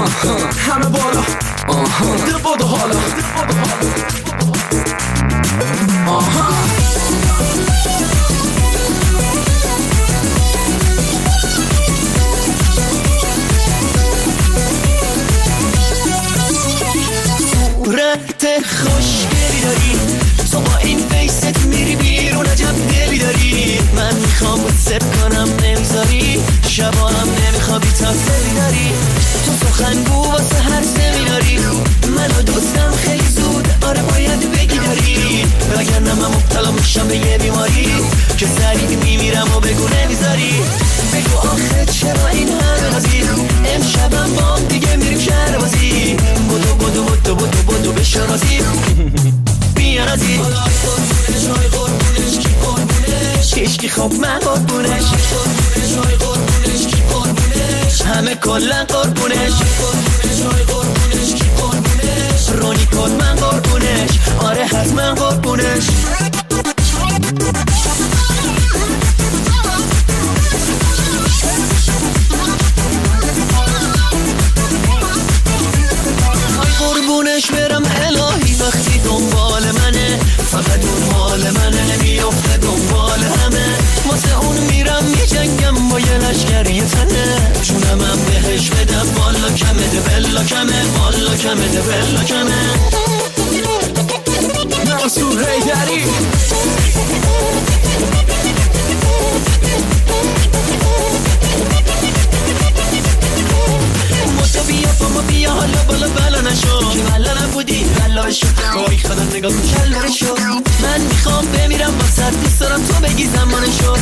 همه بالا ده بادو حالا آها خوشگلی داری. خب من قربونش. همه کلن قربونش. رونی کن من قربونش. آره حتما قربونش. قربونش برم الهی وقتی دنبال منه فقط اون حال منه. لشکری تنه جونم هم بهش بدم والا کمه بلا کمه والا کمه بلا کمه. منصور هیدری تو بیا با حالا بالا بلا نشو. که بلا نبودی؟ بلا بشو وای خدا نگاه کن کلا شو. من می‌خوام بمیرم با سر دوست دارم تو بگی زمانشو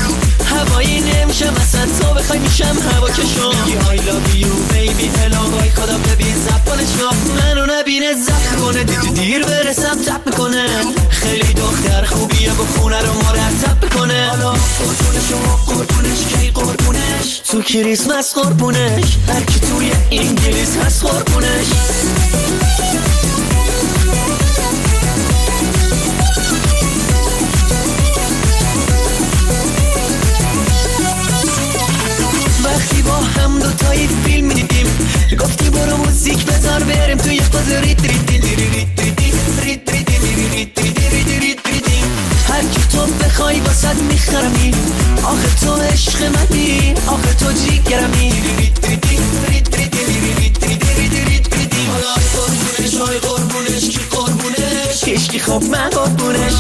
میشم هوا میگی I love you baby. Hello وای خدا ببین زبانشو منو نبینه زب کنه. دی دیر برسم تپ می‌کنه خیلی دختر خوبیه با خونه رو مرتب کنه حالا قربونش و قربونش کی قربونش؟ تو کریسمس قربونش. هر کی توی انگلیس هست قربونش. واسد میخرمی؟ آخه تو عشق منی آخه تو جیگرمی. های کشکی خواب من قربونش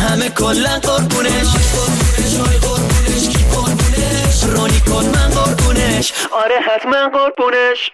همه کلا قربونش. رونی کن من قربونش. آره حتما قربونش.